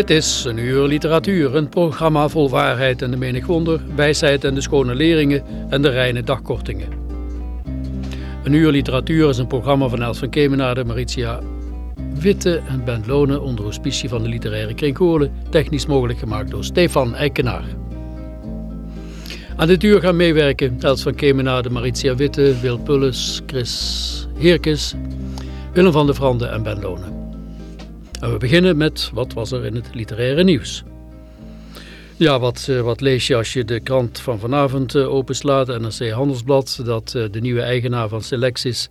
Dit is een uur literatuur, een programma vol waarheid en de menig wonder, wijsheid en de schone leringen en de reine dagkortingen. Een uur literatuur is een programma van Els van Kemenade, Maritia Witte en Ben Lonen onder auspicie van de literaire kringkolen, technisch mogelijk gemaakt door Stefan Eikenaar. Aan dit uur gaan meewerken Els van Kemenade, Maritia Witte, Wil Pulles, Chris Heerkes, Willem van der Vrande en Ben Lonen. En we beginnen met wat was er in het literaire nieuws. Ja, wat, eh, wat lees je als je de krant van vanavond eh, openslaat, NRC Handelsblad, dat eh, de nieuwe eigenaar van Selectis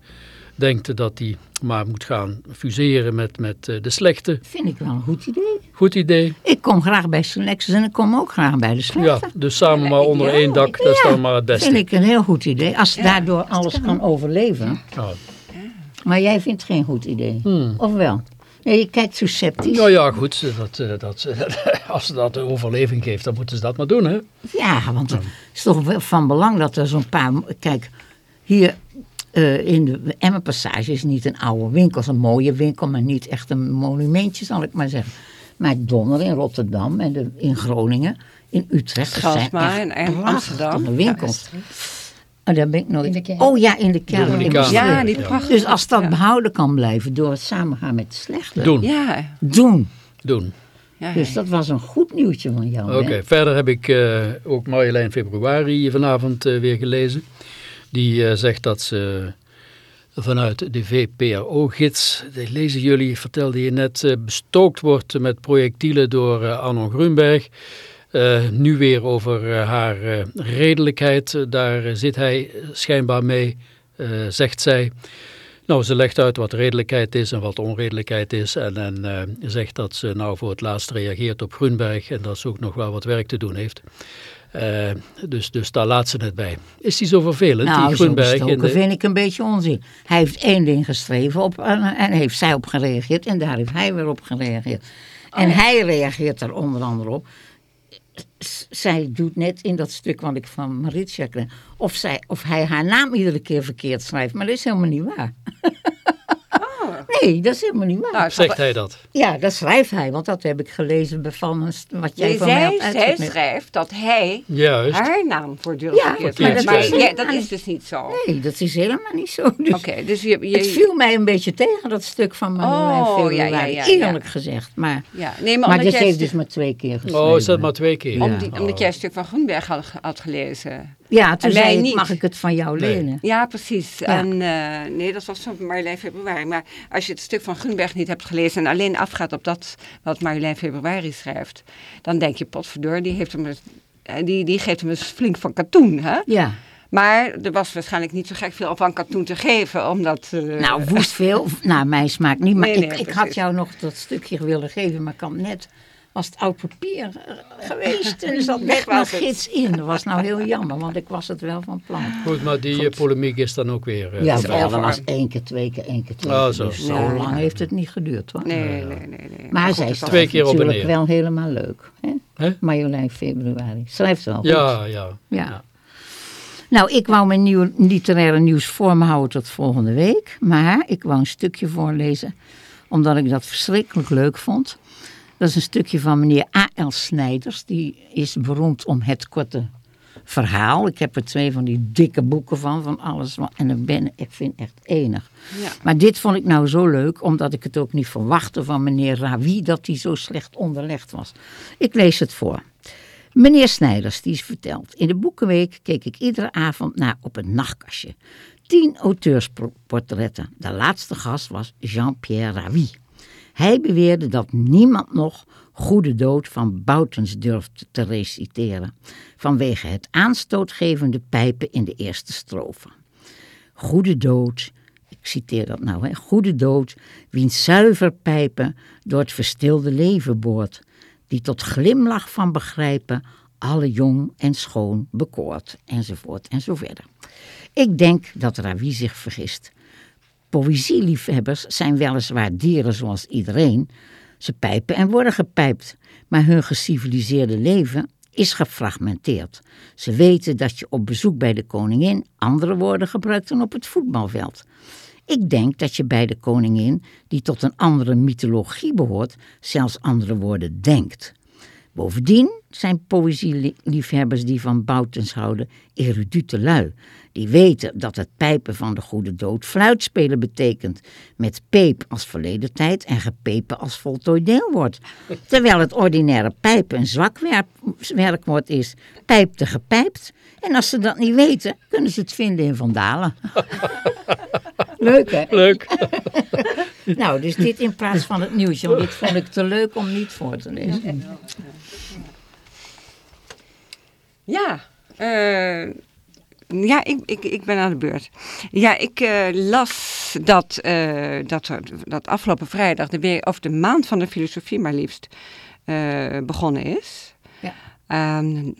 denkt dat hij maar moet gaan fuseren met, met eh, de slechte. Vind ik wel een goed idee. Goed idee. Ik kom graag bij Selectus en ik kom ook graag bij de Ja, slechte. dus samen maar onder één dak, dat is dan maar het vind beste. ik een heel goed idee. Als ze daardoor alles kan overleven. Ja. Maar jij vindt het geen goed idee. Of wel? Nee, je kijkt zo sceptisch. Nou ja, goed, dat, eh, dat, als ze dat de overleving geeft, dan moeten ze dat maar doen, hè? Ja, want het is toch wel van belang dat er zo'n paar... Kijk, hier eh, in de Emmenpassage is niet een oude winkel. Het is een mooie winkel, maar niet echt een monumentje, zal ik maar zeggen. Maar Donner in Rotterdam en de, in Groningen, in Utrecht. echt en- Amsterdam. winkels. Oh, daar ben ik nooit... In de kerk. Oh ja, in de kerk. Dominicaan. Ja, die Ja. prachtige. Dus als dat ja. behouden kan blijven door het samengaan met de slechte. Doen, Ja, Doen. doen. ja, Dus dat was een goed nieuwtje van jou. Oké, verder heb ik eh, ook Marjolein Februari vanavond eh, weer gelezen. Die eh, zegt dat ze vanuit de VPRO-gids, dat lezen jullie, vertelde je net, eh, bestookt wordt met projectielen door Arno Grunberg. Eh, nu weer over eh, haar eh, redelijkheid, daar zit hij schijnbaar mee, zegt zij. Nou, ze legt uit wat redelijkheid is en wat onredelijkheid is. En, en zegt dat ze nou voor het laatst reageert op Grunberg en dat ze ook nog wel wat werk te doen heeft. Dus, dus daar laat ze het bij. Is die zo vervelend, Nou, die in bestoken de- vind ik een beetje onzin. Hij heeft één ding geschreven op, en, en heeft zij op gereageerd en daar heeft hij weer op gereageerd. Oh En hij reageert er onder andere op. Zij doet net in dat stuk wat ik van Maritja kreeg, of, zij, of hij haar naam iedere keer verkeerd schrijft. Maar dat is helemaal niet waar. Nee, dat is helemaal niet waar. Nou, Zegt hij dat? ja, dat schrijft hij, want dat heb ik gelezen bij van wat jij Nee, van mij zij, hebt zij schrijft dat hij Juist. haar naam voortdurend Ja, verkeerd maar dat Maar is ja, dat is dus niet zo. Nee, dat is helemaal niet zo. Dus Oké, dus je... je Het viel mij een beetje tegen, dat stuk van Marjolein Oh, ja, ja. Eerlijk gezegd. Maar, ja, nee, maar, maar dit jij heeft dus maar twee keer geschreven. Oh, is dat maar twee keer? Om die, omdat jij een stuk van Groenberg had, had gelezen. Ja, toen En mij zei ik, niet. mag ik het van jou Nee. lenen? Ja, precies. Ja. En eh, nee, dat was van Marjolein Februari. Maar als je het stuk van Gunberg niet hebt gelezen en alleen afgaat op dat wat Marjolein Februari schrijft, dan denk je, potverdoor, die, heeft hem, eens- eh, die, die geeft hem eens flink van katoen. Hè? Ja. Maar er was waarschijnlijk niet zo gek veel van katoen te geven, omdat... eh, Nou, woest veel. Nou, mijn smaak niet. Maar Nee, ik, nee, ik had jou nog dat stukje willen geven, maar kan net was het oud papier eh, geweest en er zat Weg was het. gids in. Dat was nou heel jammer, want ik was het wel van plan. Goed, maar die eh, polemiek is dan ook weer eh, Ja, wel, dat was één keer, twee keer, één keer, twee Ah, keer. zo. Dus zo Ja. lang heeft het niet geduurd hoor. Nee, nee, nee. nee. Maar goed, zij het is was- Twee keer op en natuurlijk neer. wel helemaal leuk. Hè? Hè? Marjolein Februari. Schrijft wel goed. Ja, ja. Ja. Nou, ik wou mijn nieuwe literaire nieuws voor me houden tot volgende week. Maar ik wou een stukje voorlezen, omdat ik dat verschrikkelijk leuk vond. Dat is een stukje van meneer A.L. Snijders. Die is beroemd om het korte verhaal. Ik heb er twee van die dikke boeken van, van alles. En dan ben, ik vind het echt enig. Ja. Maar dit vond ik nou zo leuk, omdat ik het ook niet verwachtte van meneer Ravi dat hij zo slecht onderlegd was. Ik lees het voor. Meneer Snijders, die is verteld. In de Boekenweek keek ik iedere avond naar op het nachtkastje. Tien auteursportretten. De laatste gast was Jean-Pierre Ravi. Hij beweerde dat niemand nog Goede Dood van Boutens durfde te reciteren, vanwege het aanstootgevende pijpen in de eerste strofe. Goede dood, ik citeer dat nou, hè, goede dood, wiens zuiver pijpen door het verstilde leven boort, die tot glimlach van begrijpen alle jong en schoon bekoort, enzovoort en zo verder. Ik denk dat Ravi zich vergist. Poëzieliefhebbers zijn weliswaar dieren zoals iedereen. Ze pijpen en worden gepijpt, maar hun geciviliseerde leven is gefragmenteerd. Ze weten dat je op bezoek bij de koningin andere woorden gebruikt dan op het voetbalveld. Ik denk dat je bij de koningin, die tot een andere mythologie behoort, zelfs andere woorden denkt. Bovendien zijn poëzieliefhebbers die van Boutens houden erudite lui. Die weten dat het pijpen van de goede dood fluitspelen betekent. Met peep als verleden tijd en gepepen als voltooid deelwoord. Terwijl het ordinaire pijpen een zwak werkwoord is. Pijpte gepijpt. En als ze dat niet weten, kunnen ze het vinden in Vandalen. Leuk hè? Leuk. nou, dus dit in plaats van het nieuwsje. Want dit vond ik te leuk om niet voor te lezen. Ja, eh, ja ik, ik, ik ben aan de beurt. Ja, ik eh, las dat, eh, dat, dat afgelopen vrijdag de, week, of de maand van de filosofie maar liefst eh, begonnen is. Ja. Ehm,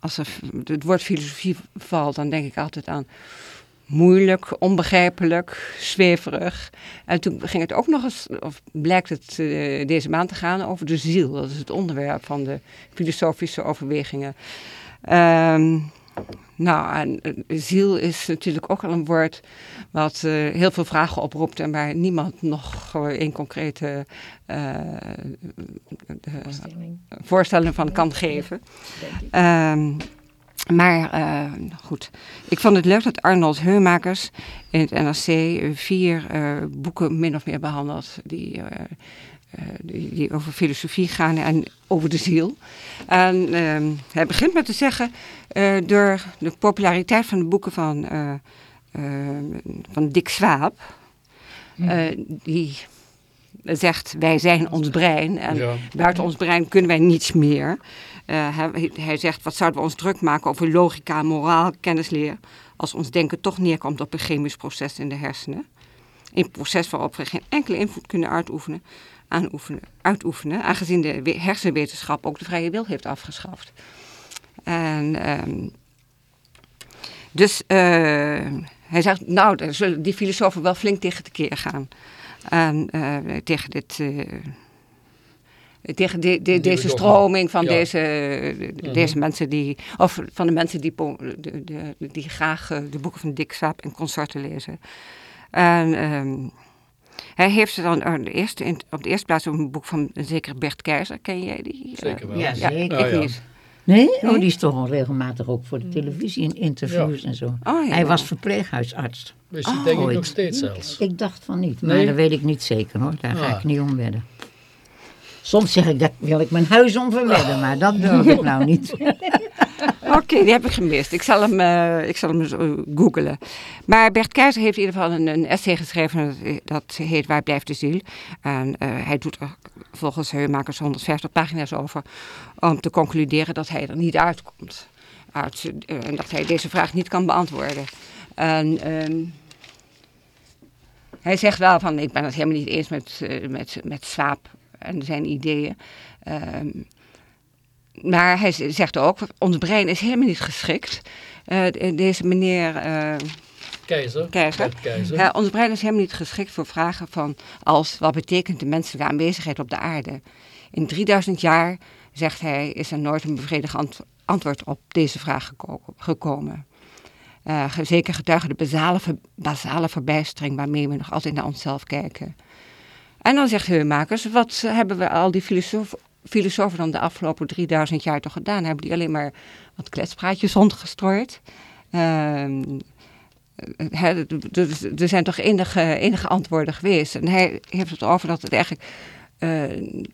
als er het woord filosofie valt, dan denk ik altijd aan moeilijk, onbegrijpelijk, zweverig. En toen ging het ook nog eens, of blijkt het deze maand te gaan over de ziel. Dat is het onderwerp van de filosofische overwegingen. Ehm, nou, en eh, ziel is natuurlijk ook al een woord wat eh, heel veel vragen oproept en waar niemand nog uh, een concrete eh, voorstelling. van kan geven. Ehm, maar eh, goed, ik vond het leuk dat Arnold Heumakers in het NRC eh, vier eh, boeken min of meer behandelt die, eh, eh, die, die over filosofie gaan en over de ziel. En ehm, hij begint met te zeggen, eh, door de populariteit van de boeken van, eh, eh, van Dick Swaap, eh, die zegt wij zijn ons brein en Ja. buiten ons brein kunnen wij niets meer. Eh, hij, hij zegt, wat zouden we ons druk maken over logica, moraal, kennisleer, als ons denken toch neerkomt op een chemisch proces in de hersenen. Een proces waarop we geen enkele invloed kunnen uitoefenen, aanoefenen, uitoefenen aangezien de we- hersenwetenschap ook de vrije wil heeft afgeschaft. En, ehm, dus eh, hij zegt, nou, daar zullen die filosofen wel flink tegen tekeer gaan. En eh, tegen dit... eh, tegen de, deze stroming van Ja. deze, de- Mhm. deze mensen die, of van de mensen die, die graag de boeken van Dick Swaap en consorten lezen. En ehm, hij heeft er dan aan de eerste, in- op de eerste plaats een boek van een zekere Bert Keizer. Ken jij die? Zeker wel. Ja, Ja, zeker. Nou ik ja. niet. Nee? Oh, die is toch al regelmatig ook voor de televisie in interviews en zo. Oh, ja. Hij was verpleeghuisarts. Je Oh, denk ik ik- nog steeds zelfs. Ik dacht van niet, maar Nee? dat weet ik niet zeker hoor. Daar ga Ah. ik niet om wedden. Soms zeg ik, dat wil ik mijn huis om verwedden, maar dat durf ik nou niet. Oké, die heb ik gemist. Ik zal hem, eh, ik zal hem eh, googlen. Maar Bert Keizer heeft in ieder geval een, een essay geschreven. Dat, heet Waar blijft de ziel? En eh, hij doet er volgens Heumakers 150 pagina's over. Om te concluderen dat hij er niet uitkomt. Uit, en dat hij deze vraag niet kan beantwoorden. En ehm, hij zegt wel van, ik ben het helemaal niet eens met, met, met Swaap en zijn ideeën. Ehm, maar hij zegt ook, ons brein is helemaal niet geschikt. Eh, de- deze meneer eh, Keizer. Keizer. Ja, ons brein is helemaal niet geschikt voor vragen van als wat betekent de menselijke aanwezigheid op de aarde. In 3000 jaar, zegt hij, is er nooit een bevredigend ant- antwoord op deze vraag geko- gekomen. Eh, zeker getuige de basale, ver- basale verbijstering waarmee we nog altijd naar onszelf kijken. En dan zegt Heumakers, wat hebben we al die filosofen filosofen dan de afgelopen 3000 jaar toch gedaan? Hebben die alleen maar wat kletspraatjes rondgestrooid? Ehm, hè, er er zijn toch enige, enige antwoorden geweest. En hij heeft het over dat het eigenlijk eh,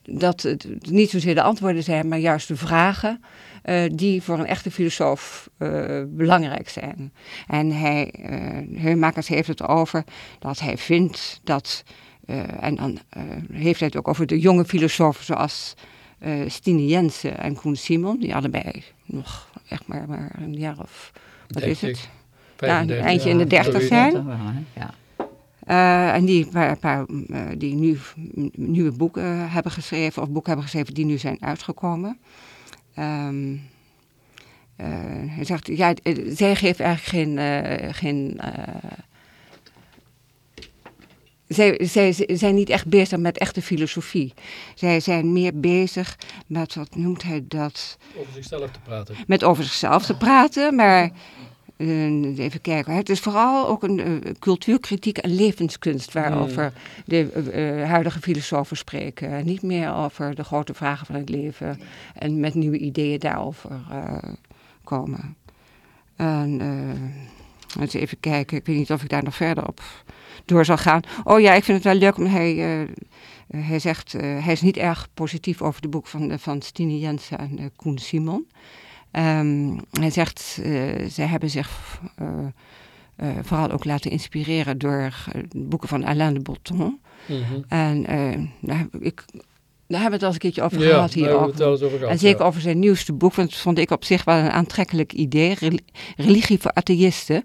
dat het niet zozeer de antwoorden zijn, maar juist de vragen eh, die voor een echte filosoof eh, belangrijk zijn. En hij, Heumakers heeft het over dat hij vindt dat, en dan heeft hij het ook over de jonge filosofen zoals Stine Jensen en Koen Simon, die allebei nog echt maar, maar een jaar of, wat is het? Ja, een eindje in de dertig zijn. Ja. Uh, en die, paar, paar, uh, die nu nieuwe boeken hebben geschreven, of boeken hebben geschreven die nu zijn uitgekomen. Um, uh, hij zegt, ja, zij geeft eigenlijk geen. geen zij, zij zijn niet echt bezig met echte filosofie. Zij zijn meer bezig met, wat noemt hij dat? Over zichzelf te praten. Met over zichzelf te praten, maar uh, even kijken. Het is vooral ook een uh, cultuurkritiek en levenskunst waarover mm. de uh, huidige filosofen spreken. Niet meer over de grote vragen van het leven en met nieuwe ideeën daarover komen. En eens even kijken, ik weet niet of ik daar nog verder op door zal gaan. Oh ja, ik vind het wel leuk, omdat hij, hij zegt, hij is niet erg positief over de boek van, van Stine Jensen en Koen Simon. Um, hij zegt, zij hebben zich vooral ook laten inspireren door boeken van Alain de Botton. Mm -hmm. En heb ik, daar hebben we het al eens een keertje over ja, gehad hier ook. Over gehad, en zeker ja. over zijn nieuwste boek, want dat vond ik op zich wel een aantrekkelijk idee. Religie voor atheïsten.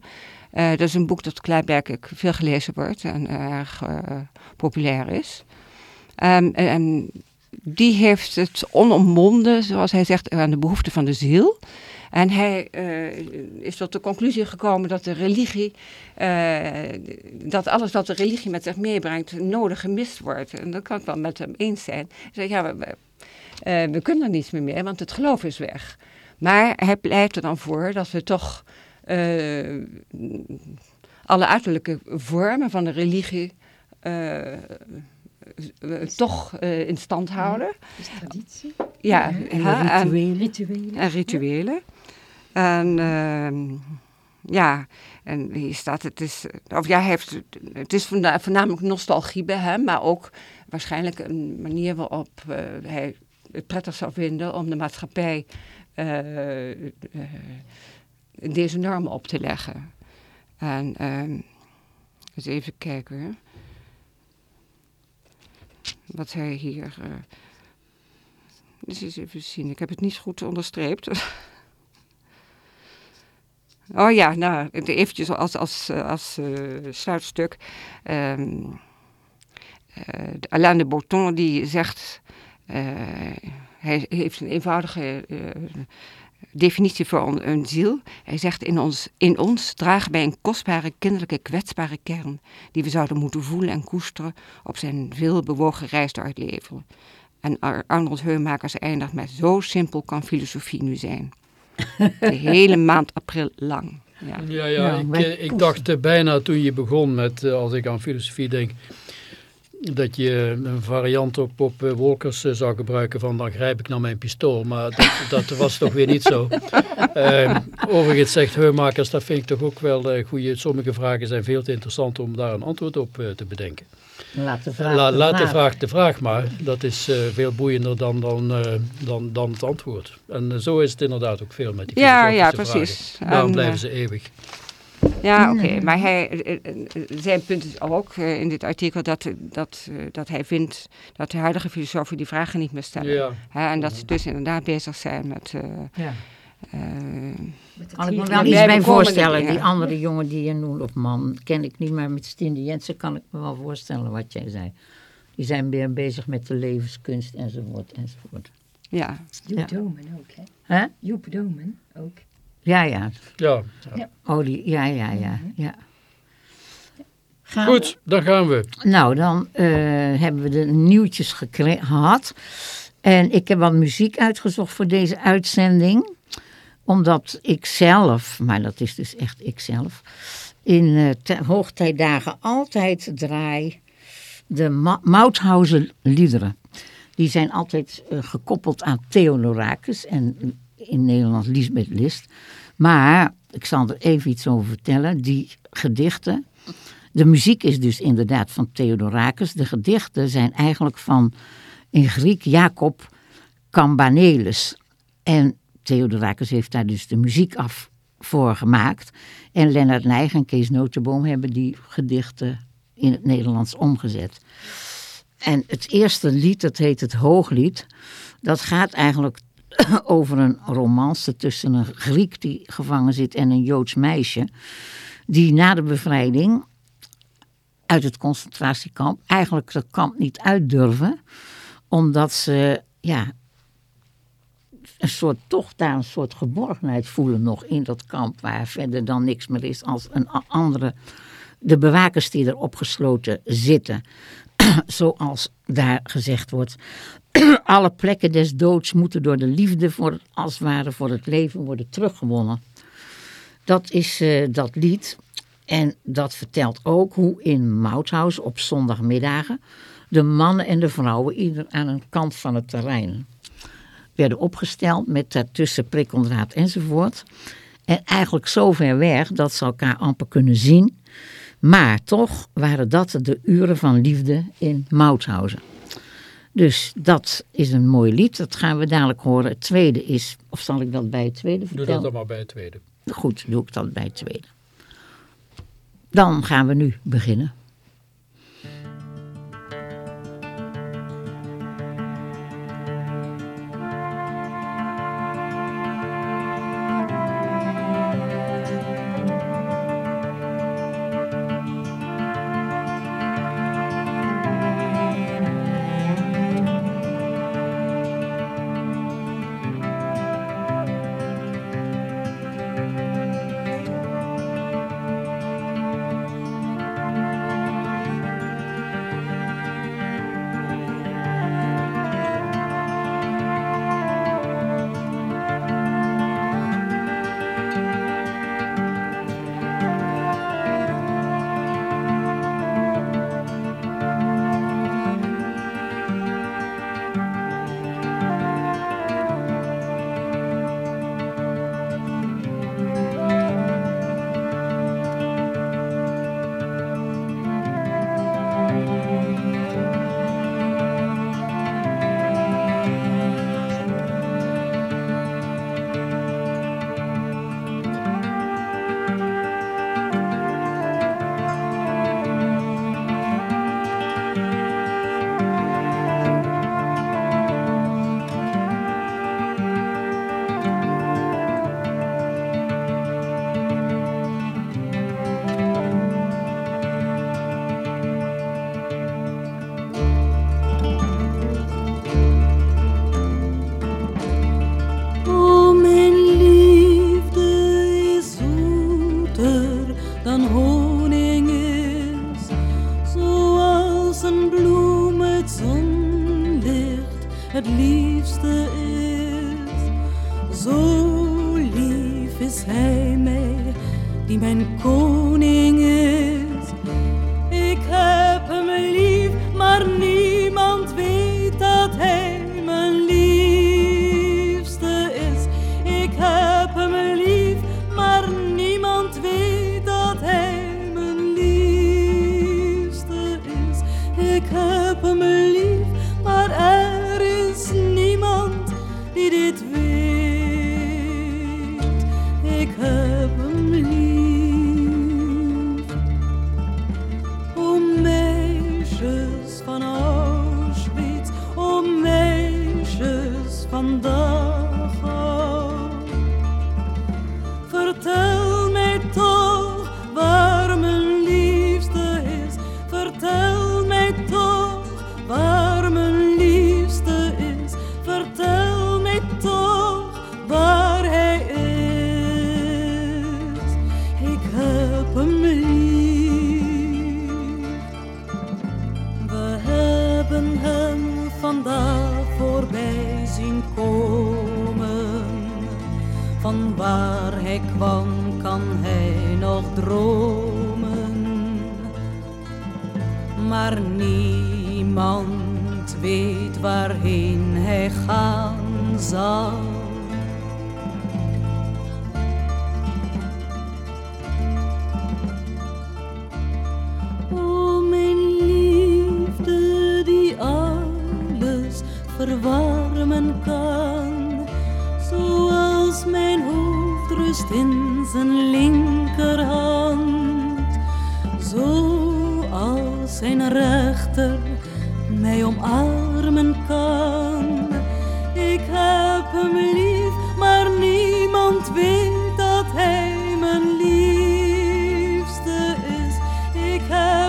dat is een boek dat klaarblijkelijk veel gelezen wordt en erg populair is. Um, en die heeft het onomwonden, zoals hij zegt, aan de behoeften van de ziel. En hij uh, is tot de conclusie gekomen dat de religie, uh, dat alles wat de religie met zich meebrengt, nodig gemist wordt. En dat kan ik wel met hem eens zijn. Hij zei, ja, we, we kunnen er niets meer mee, want het geloof is weg. Maar hij pleit er dan voor dat we toch alle uiterlijke vormen van de religie toch uh, in stand houden. Dus traditie. Ja, en, ja, rituelen. rituelen. En rituelen. En uh, ja, en hier staat, het is, of ja, heeft, het is voornamelijk nostalgie bij hem, maar ook waarschijnlijk een manier waarop uh, hij het prettig zou vinden om de maatschappij deze normen op te leggen. En ehm, eens even kijken wat hij hier. Uh, eens even zien, ik heb het niet goed onderstreept. oh ja, nou, eventjes als, als, als uh, sluitstuk. Um, uh, Alain de Botton die zegt. hij heeft een eenvoudige definitie voor een ziel. Hij zegt, in ons, in ons dragen wij een kostbare, kinderlijke, kwetsbare kern... die we zouden moeten voelen en koesteren op zijn veel bewogen reis door het leven. En Arnold Heumakers eindigt met, zo simpel kan filosofie nu zijn. De hele maand april lang. Ja, ja, ja, ik, ik dacht bijna toen je begon met, als ik aan filosofie denk dat je een variant op, op eh, Wolkers eh, zou gebruiken van dan grijp ik naar mijn pistool. Maar dat, dat was toch weer niet zo. Uh, overigens zegt Heumakers, dat vind ik toch ook wel uh, goede. Sommige vragen zijn veel te interessant om daar een antwoord op uh, te bedenken. Laat de vraag, La, de, laat vraag. de vraag de vraag maar. Dat is uh, veel boeiender dan, dan, dan, dan het antwoord. En zo is het inderdaad ook veel met die ja, ja, precies. Vragen. Daarom en, blijven ze eeuwig. Ja, oké. Okay. Maar hij, eh, zijn punt is ook uh, in dit artikel dat, dat, uh, dat hij vindt dat de huidige filosofen die vragen niet meer stellen. Ja. Hè, en dat ze dus inderdaad bezig zijn met... ja. kan ik me wel iets bij voorstellen. Die andere jongen die je noemt, of man, ken ik niet, maar met Stinde Jensen kan ik me wel voorstellen wat jij zei. Die zijn weer bezig met de levenskunst enzovoort enzovoort. Ja. Joep ja. Domen ook, hè? Hè? Joep Domen ook. Ja, ja. Ja. ja. Die, ja, ja, ja. ja. Gaan Goed, we? dan gaan we. Nou, dan uh, hebben we de nieuwtjes gehad. En ik heb wat muziek uitgezocht voor deze uitzending. Omdat ik zelf, maar dat is dus echt ikzelf, in uh, hoogtijdagen altijd draai de Ma Mauthausen liederen. Die zijn altijd eh, gekoppeld aan Theodoracus en in Nederland Lisbeth List. Maar, ik zal er even iets over vertellen, die gedichten... De muziek is dus inderdaad van Theodoracus. De gedichten zijn eigenlijk van, in Griek, Jacob Cambanelis. En Theodoracus heeft daar dus de muziek af voor gemaakt. En Lennart Nijg en Kees Notenboom hebben die gedichten in het Nederlands omgezet. En het eerste lied, dat heet het Hooglied, dat gaat eigenlijk over een romance tussen een Griek die gevangen zit en een Joods meisje. Die na de bevrijding uit het concentratiekamp eigenlijk het kamp niet uitdurven. Omdat ze ja, een soort, toch daar een soort geborgenheid voelen nog in dat kamp. Waar verder dan niks meer is als een andere, de bewakers die er opgesloten zitten. Zoals daar gezegd wordt. Alle plekken des doods moeten door de liefde voor, als het ware voor het leven worden teruggewonnen. Dat is uh, dat lied. En dat vertelt ook hoe in Mouthaus op zondagmiddagen de mannen en de vrouwen ieder aan een kant van het terrein werden opgesteld met daartussen prikkeldraad enzovoort. En eigenlijk zo ver weg dat ze elkaar amper kunnen zien. Maar toch waren dat de uren van liefde in Mauthausen. Dus dat is een mooi lied, dat gaan we dadelijk horen. Het tweede is, of zal ik dat bij het tweede vertellen? Doe dat dan maar bij het tweede. Goed, doe ik dat bij het tweede. Dan gaan we nu beginnen.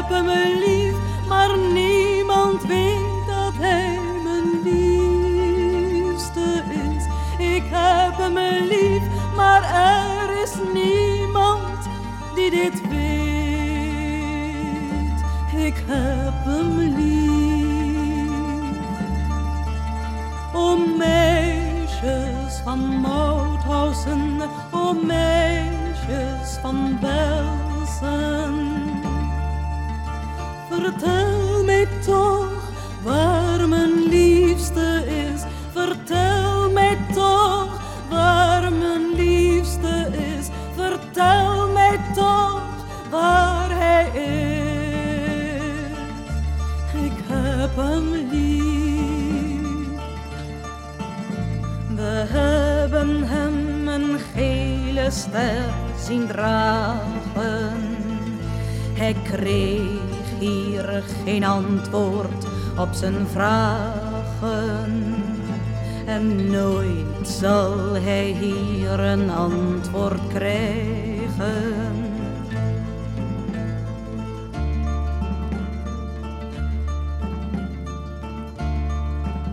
Heb hem lief, maar niemand weet dat hij mijn liefste is. Ik heb hem lief, maar er is niemand die dit weet. Ik heb hem lief. O meisjes van Mauthausen, o meisjes van Belsen. Vertel mij toch waar mijn liefste is. Vertel mij toch waar mijn liefste is. Vertel mij toch waar hij is. Ik heb hem lief. We hebben hem een gele ster zien dragen. Hij kreeg hier geen antwoord op zijn vragen. En nooit zal hij hier een antwoord krijgen.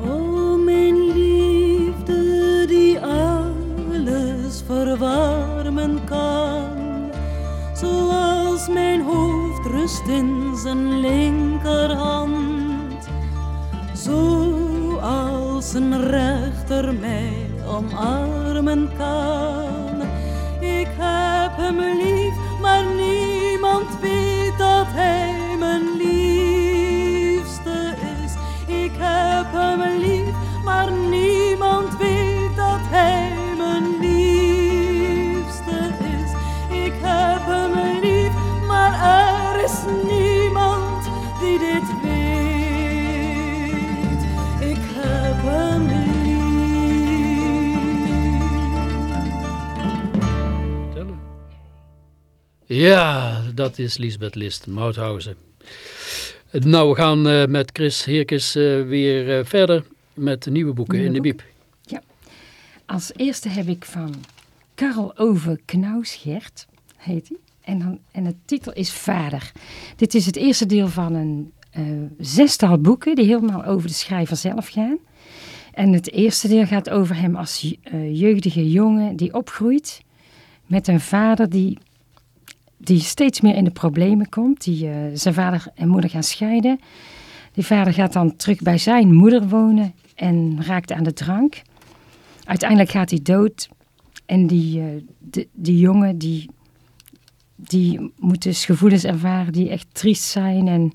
O mijn liefde die alles verwarmen kan, zoals mijn hoofd rust in zijn linkerhand, zoals een rechter mij omarmen kan. Ik heb hem lief, Ja, dat is Lisbeth List, Mauthausen. Nou, we gaan eh, met Chris Heerkes eh, weer eh, verder met nieuwe boeken Nieuwe in de boeken? biep. Als eerste heb ik van Karel Ove Knausgert, heet hij. En, dan, en de titel is Vader. Dit is het eerste deel van een zestal boeken die helemaal over de schrijver zelf gaan. En het eerste deel gaat over hem als jeugdige jongen die opgroeit met een vader die, die steeds meer in de problemen komt. Die, eh, zijn vader en moeder gaan scheiden. Die vader gaat dan terug bij zijn moeder wonen en raakt aan de drank. Uiteindelijk gaat hij dood. En die, eh, de, die jongen die, die moet dus gevoelens ervaren die echt triest zijn. En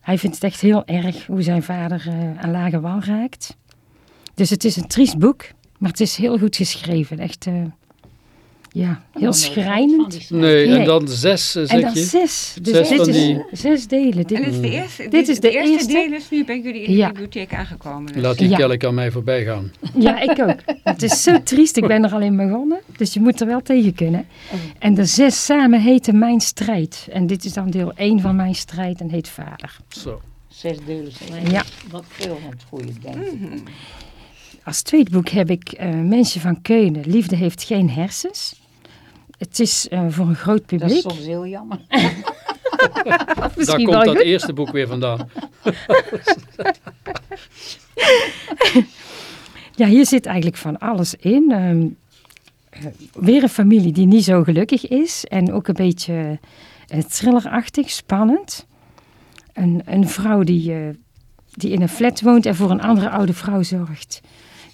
hij vindt het echt heel erg hoe zijn vader eh, aan lage wal raakt. Dus het is een triest boek, maar het is heel goed geschreven. Echt, ja, heel schrijnend. Nee, en dan zes, eh, En zeg dan je. zes. Dus Zes dit is die- zes delen. Dit, En dit is de eerste, Dit is de eerste eerste. deel is nu bij jullie in de Ja. bibliotheek aangekomen. Dus. Laat die Ja. kelk aan mij voorbij gaan. Ja, ik ook. Het is zo triest. Ik ben er al in begonnen. Dus je moet er wel tegen kunnen. En de zes samen heten Mijn Strijd. En dit is dan deel 1 van Mijn Strijd en heet Vader. Zo. Zes delen zijn Ja. wat veel van het goede, denk ik. Als tweede boek heb ik eh Mensje van Keunen. Liefde heeft geen hersens. Het is eh, voor een groot Dat is publiek. soms heel jammer. Daar Misschien komt dat goed. eerste boek weer vandaan. Ja, hier zit eigenlijk van alles in. Ehm, eh, weer een familie die niet zo gelukkig is. En ook een beetje eh, thrillerachtig, spannend. Een, een vrouw die, eh, die in een flat woont en voor een andere oude vrouw zorgt.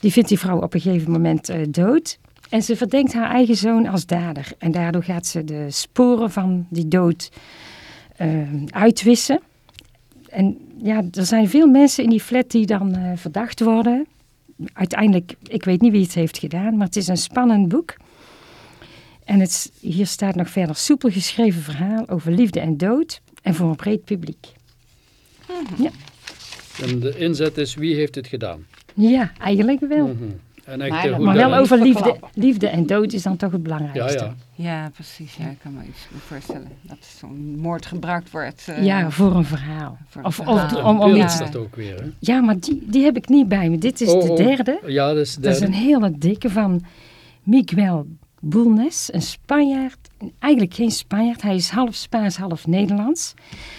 Die vindt die vrouw op een gegeven moment eh, dood. En ze verdenkt haar eigen zoon als dader. En daardoor gaat ze de sporen van die dood eh, uitwissen. en ja, er zijn veel mensen in die flat die dan eh, verdacht worden. Uiteindelijk, ik weet niet wie het heeft gedaan, maar het is een spannend boek. En het, hier staat nog verder soepel geschreven verhaal over liefde en dood en voor een breed publiek. En de inzet is wie heeft het gedaan. Ja, eigenlijk wel. Mhm. En echt, Maar eh, Maar wel over liefde, liefde en dood is dan toch het belangrijkste. ja. Ja, precies. Ja, ik kan me iets voorstellen dat zo'n moord gebruikt wordt. eh, Ja, voor een verhaal. Voor een Of, verhaal. of Een om, om iets. is dat ook weer. Hè? Ja, maar die, die heb ik niet bij me. Dit is Oh, de oh. derde. Ja, dat is de Dat is een hele dikke van Miguel Bulnes, een Spanjaard. Eigenlijk geen Spanjaard, hij is half Spaans, half Nederlands.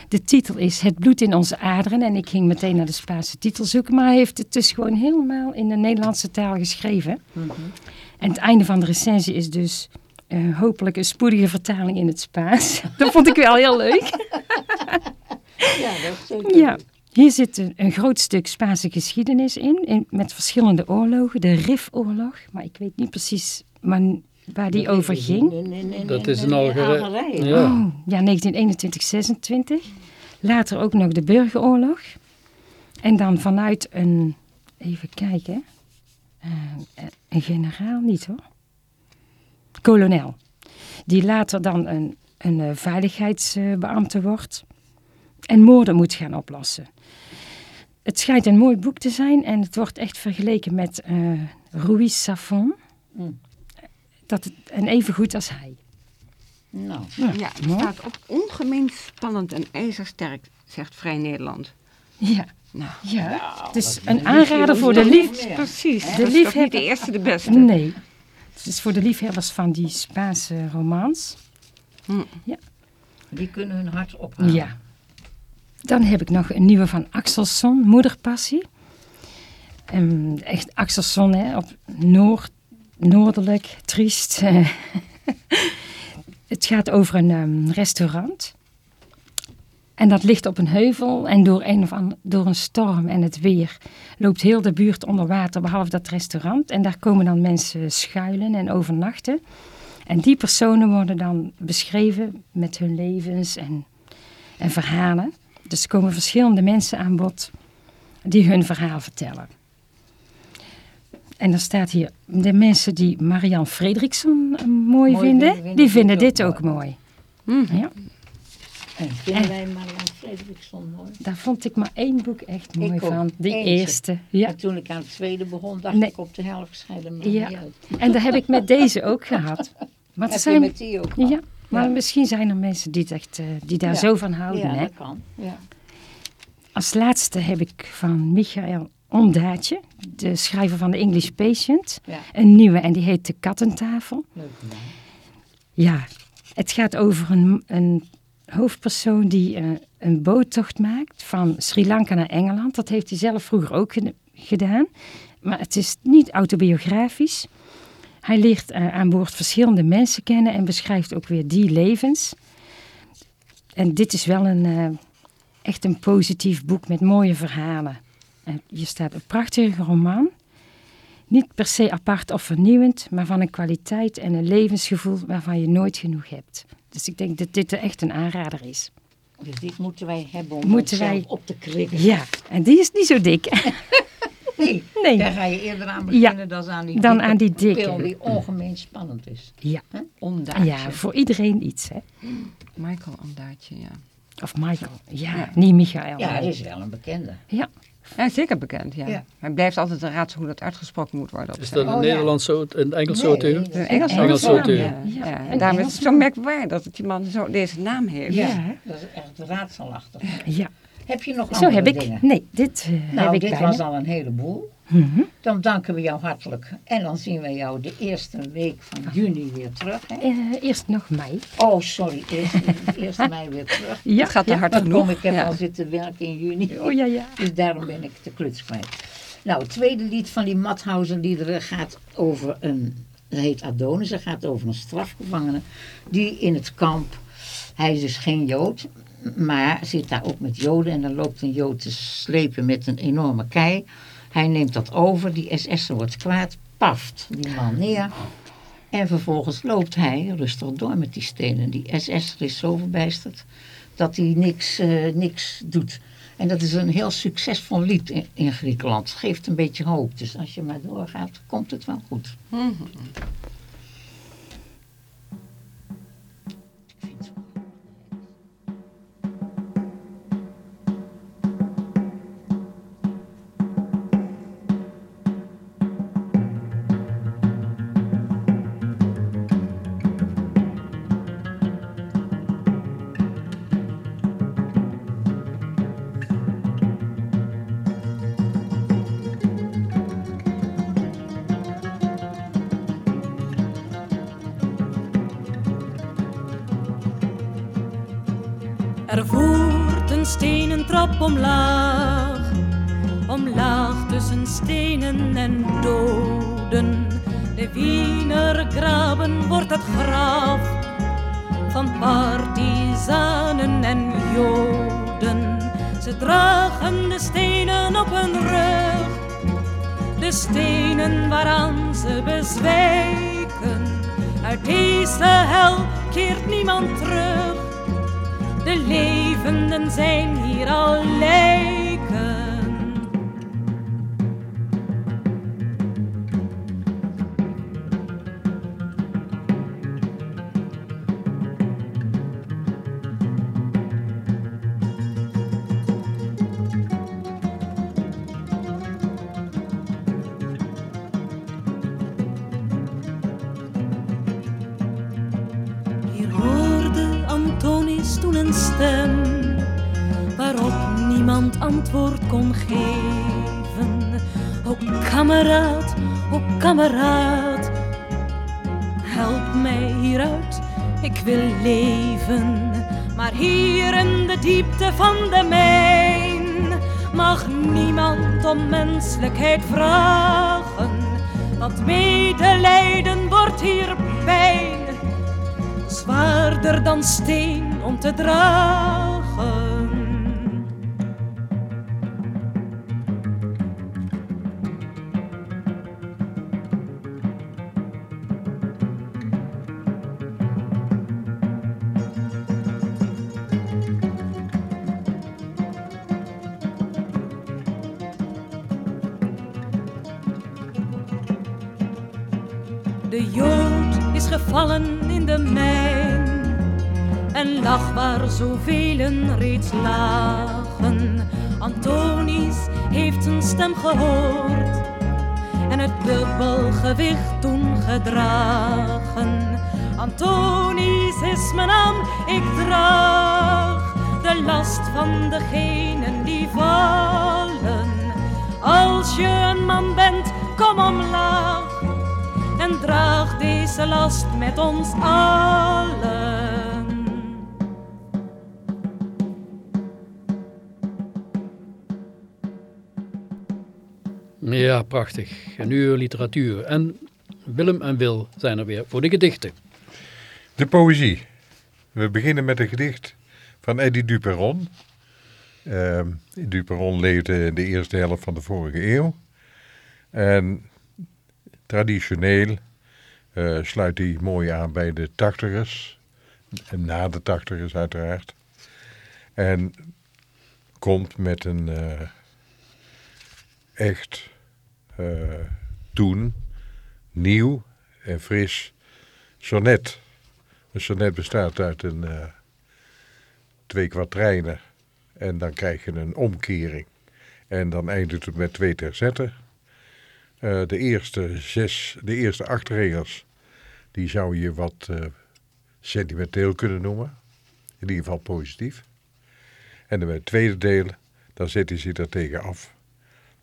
De titel is Het bloed in onze aderen. En ik ging meteen naar de Spaanse titel zoeken. Maar hij heeft het dus gewoon helemaal in de Nederlandse taal geschreven. En het einde van de recensie is dus eh, hopelijk een spoedige vertaling in het Spaans. dat vond ik wel heel leuk. Ja, dat is zeker. Ja, hier zit een, een groot stuk Spaanse geschiedenis in, in, met verschillende oorlogen. De Rifoorlog, maar ik weet niet precies waar die over ging. In- in- in- Dat is een Algerije. Ja. Oh, ja, 1921, 26. Later ook nog de burgeroorlog. En dan vanuit een, even kijken, eh, een generaal niet hoor. Kolonel. Die later dan een, een eh, veiligheidsbeambte wordt. En moorden moet gaan oplossen. Het schijnt een mooi boek te zijn en het wordt echt vergeleken met eh Ruiz Safon. Mm. Dat het, en even goed als hij. Nou, Ja, het staat op ongemeen spannend en ijzersterk, zegt Vrij Nederland. Ja, Nou, ja. het is dat een aanrader voor de lief. precies. De De dat is toch niet liefhebber- de eerste de beste. Nee, het is voor de liefhebbers van die Spaanse romans. die kunnen hun hart ophalen. Ja. Dan heb ik nog een nieuwe van Axelson, Moederpassie. Ehm, echt Axelson, hè, op noord, noordelijk, triest. het gaat over een ehm, restaurant. En dat ligt op een heuvel en door een, of door een storm en het weer loopt heel de buurt onder water, behalve dat restaurant. En daar komen dan mensen schuilen en overnachten. En die personen worden dan beschreven met hun levens en, en verhalen. Dus er komen verschillende mensen aan bod die hun verhaal vertellen. En er staat hier, de mensen die Marian Fredriksson eh, mooi, Mooi vinden, vinden, die vinden dit ook ook mooi. Ja, En vinden wij Marianne Frederiksson mooi? daar vond ik maar één boek echt mooi Ik van. Die Eentje. eerste. Ja. En toen ik aan het tweede begon, dacht Nee. ik op de helft scheiden maar Ja. niet uit. En dat heb ik met deze ook gehad. Maar Heb zijn, je met die ook gehad? ja, maar Ja. misschien zijn er mensen die, het echt, eh, die daar Ja. zo van houden. Ja, hè? dat kan. Ja. Als laatste heb ik van Michael Ondaatje, de schrijver van de English Patient, Ja. een nieuwe en die heet De Kattentafel. Leuk man. Ja, het gaat over een, een hoofdpersoon die eh, een boottocht maakt van Sri Lanka naar Engeland. Dat heeft hij zelf vroeger ook ged- gedaan, maar het is niet autobiografisch. Hij leert eh, aan boord verschillende mensen kennen en beschrijft ook weer die levens. En dit is wel een, eh, echt een positief boek met mooie verhalen. En hier staat een prachtige roman. Niet per se apart of vernieuwend, maar van een kwaliteit en een levensgevoel waarvan je nooit genoeg hebt. Dus ik denk dat dit echt een aanrader is. Dus dit moeten wij hebben om Moeten wij- op te krikken. Ja, en die is niet zo dik. Nee, Nee. daar ga je eerder aan beginnen dan aan die dan dikke aan die dikke. pil die ongemeen spannend is. Ja, Hè? Ondaatje. ja voor iedereen iets, hè. Michael Andaatje, ja. Of Michael. Ja, Ja. niet Michael. Ja, dat is wel een bekende. Ja. Ja, zeker bekend, ja. Ja. Maar het blijft altijd een raadsel hoe dat uitgesproken moet worden. Is dat een Oh. Nederlands auteur, een Engelse Nee, Een auteur. Ja, En daarom is het zo merkwaardig dat die man zo deze naam heeft. Ja, Ja. dat is echt raadselachtig. ja. Heb je nog Zo andere heb ik. dingen? Nee, dit Nou, heb ik dit was al een heleboel. Mhm. Dan danken we jou hartelijk. En dan zien we jou de eerste week van juni weer terug. Hè? Eh, eerst nog mei. Oh, sorry. Eerst, eerst mei weer terug. Ja, Het gaat te ja. hard genoeg. kom ik heb Ja. al zitten werken in juni. Oh ja, ja. Dus daarom ben ik de kluts kwijt. Nou, het tweede lied van die Mathausen liederen gaat over een... Dat heet Adonis. Dat gaat over een strafgevangene die in het kamp... Hij is dus geen Jood, maar zit daar ook met Joden. En dan loopt een Jood te slepen met een enorme kei. Hij neemt dat over. Die SS'er wordt kwaad. Paft die man neer. En vervolgens loopt hij rustig door met die stenen. Die SS'er is zo verbijsterd dat hij niks, eh, niks doet. En dat is een heel succesvol lied in, in Griekenland. Geeft een beetje hoop. Dus als je maar doorgaat, komt het wel goed. Er omlaag, omlaag tussen stenen en doden. De Wiener graben wordt het graf van partizanen en joden. Ze dragen de stenen op hun rug, de stenen waaraan ze bezwijken. Uit deze hel keert niemand terug. De levenden zijn hier al lijken. De diepte van de mijn mag niemand om menselijkheid vragen. Want medelijden wordt hier pijn zwaarder dan steen om te dragen. Gevallen in de mijn en lag waar zoveel reeds lagen. Antonis heeft zijn stem gehoord en het dubbelgewicht toen gedragen. Antonis is mijn naam, ik draag de last van degenen die vallen. Als je een man bent, kom omlaag en draag deze last met ons allen. Ja, prachtig. Een uur literatuur. En Willem en Wil zijn er weer voor de gedichten. De poëzie. We beginnen met een gedicht van Eddie Duperon. Ehm Duperon leefde in de eerste helft van de vorige eeuw. En traditioneel eh, sluit hij mooi aan bij de tachtigers. En na de tachtigers uiteraard. En komt met een eh, echt eh, toen nieuw en fris sonnet. Een sonnet bestaat uit een, eh, twee kwartrijnen en dan krijg je een omkering. En dan eindigt het met twee terzetten. Eh, de eerste zes, de eerste acht regels, die zou je wat eh, sentimenteel kunnen noemen. In ieder geval positief. En dan bij het tweede deel, dan zet hij zich daar tegen af.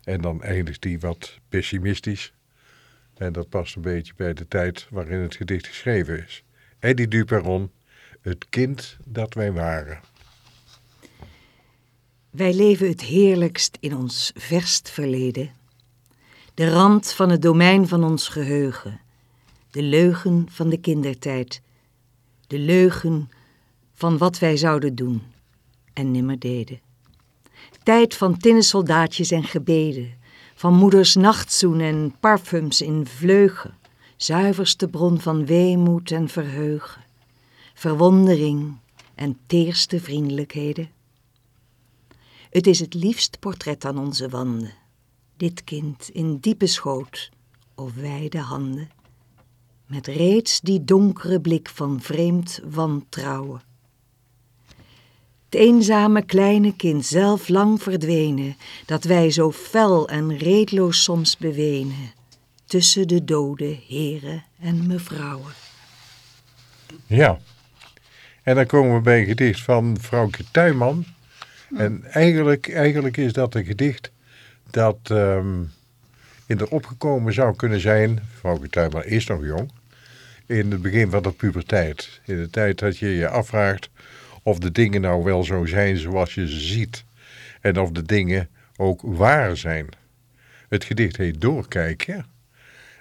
En dan eindigt hij wat pessimistisch. En dat past een beetje bij de tijd waarin het gedicht geschreven is. Eddie Duperon, het kind dat wij waren. Wij leven het heerlijkst in ons verst verleden. De rand van het domein van ons geheugen. De leugen van de kindertijd. De leugen van wat wij zouden doen en nimmer deden. Tijd van tinnen soldaatjes en gebeden. Van moeders nachtzoen en parfums in vleugen. Zuiverste bron van weemoed en verheugen. Verwondering en teerste vriendelijkheden. Het is het liefst portret aan onze wanden. Dit kind in diepe schoot of wijde handen. Met reeds die donkere blik van vreemd wantrouwen. Het eenzame kleine kind zelf lang verdwenen, dat wij zo fel en reedloos soms bewenen, tussen de dode heren en mevrouwen. Ja. En dan komen we bij een gedicht van vrouwke Tuinman. En eigenlijk, eigenlijk is dat een gedicht dat ehm, in de opgekomen zou kunnen zijn. Vrouwke Tuinman is nog jong. In het begin van de puberteit. In de tijd dat je je afvraagt of de dingen nou wel zo zijn zoals je ze ziet. En of de dingen ook waar zijn. Het gedicht heet Doorkijken.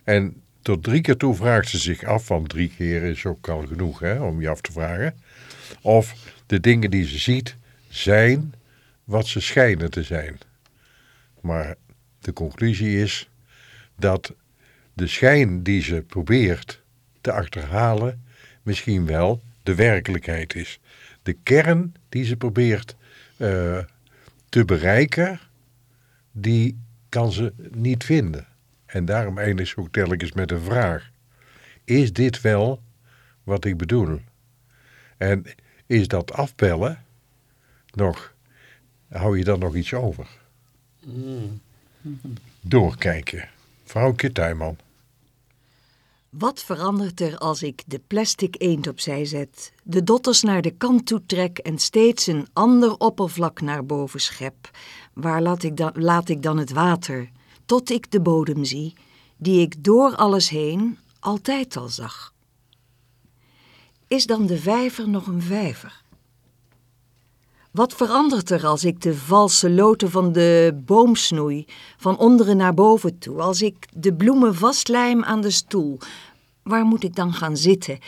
En tot drie keer toe vraagt ze zich af, want drie keer is ook al genoeg hè, om je af te vragen. Of de dingen die ze ziet zijn wat ze schijnen te zijn. Maar de conclusie is dat de schijn die ze probeert te achterhalen misschien wel de werkelijkheid is. De kern die ze probeert uh, te bereiken, die kan ze niet vinden. En daarom eindigt ze ook telkens met een vraag. Is dit wel wat ik bedoel? En is dat afbellen nog, hou je dan nog iets over? Doorkijken. Vrouwke Tuinman. Wat verandert er als ik de plastic eend opzij zet, de dotters naar de kant toe trek en steeds een ander oppervlak naar boven schep? Waar laat ik dan, laat ik dan het water, tot ik de bodem zie, die ik door alles heen altijd al zag? Is dan de vijver nog een vijver? Wat verandert er als ik de valse loten van de boom snoei, van onderen naar boven toe, als ik de bloemen vastlijm aan de stoel? Waar moet ik dan gaan zitten?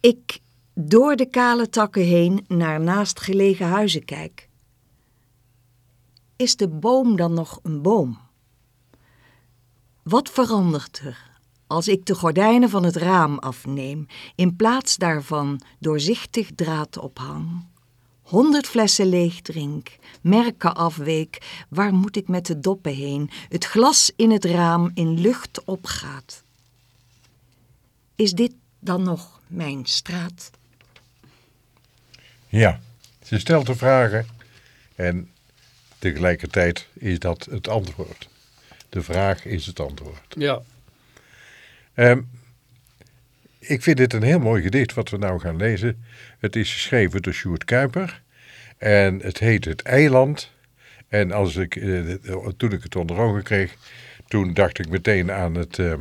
Ik door de kale takken heen naar naastgelegen huizen kijk. Is de boom dan nog een boom? Wat verandert er als ik de gordijnen van het raam afneem, in plaats daarvan doorzichtig draad ophang? Honderd flessen leeg drink, merken afweek, waar moet ik met de doppen heen, het glas in het raam in lucht opgaat. Is dit dan nog mijn straat? Ja, ze stelt de vragen en tegelijkertijd is dat het antwoord. De vraag is het antwoord. Ja. Um, ik vind dit een heel mooi gedicht wat we nou gaan lezen. Het is geschreven door Sjoerd Kuiper. En het heet Het Eiland. En als ik, eh, toen ik het onder ogen kreeg, toen dacht ik meteen aan het eh,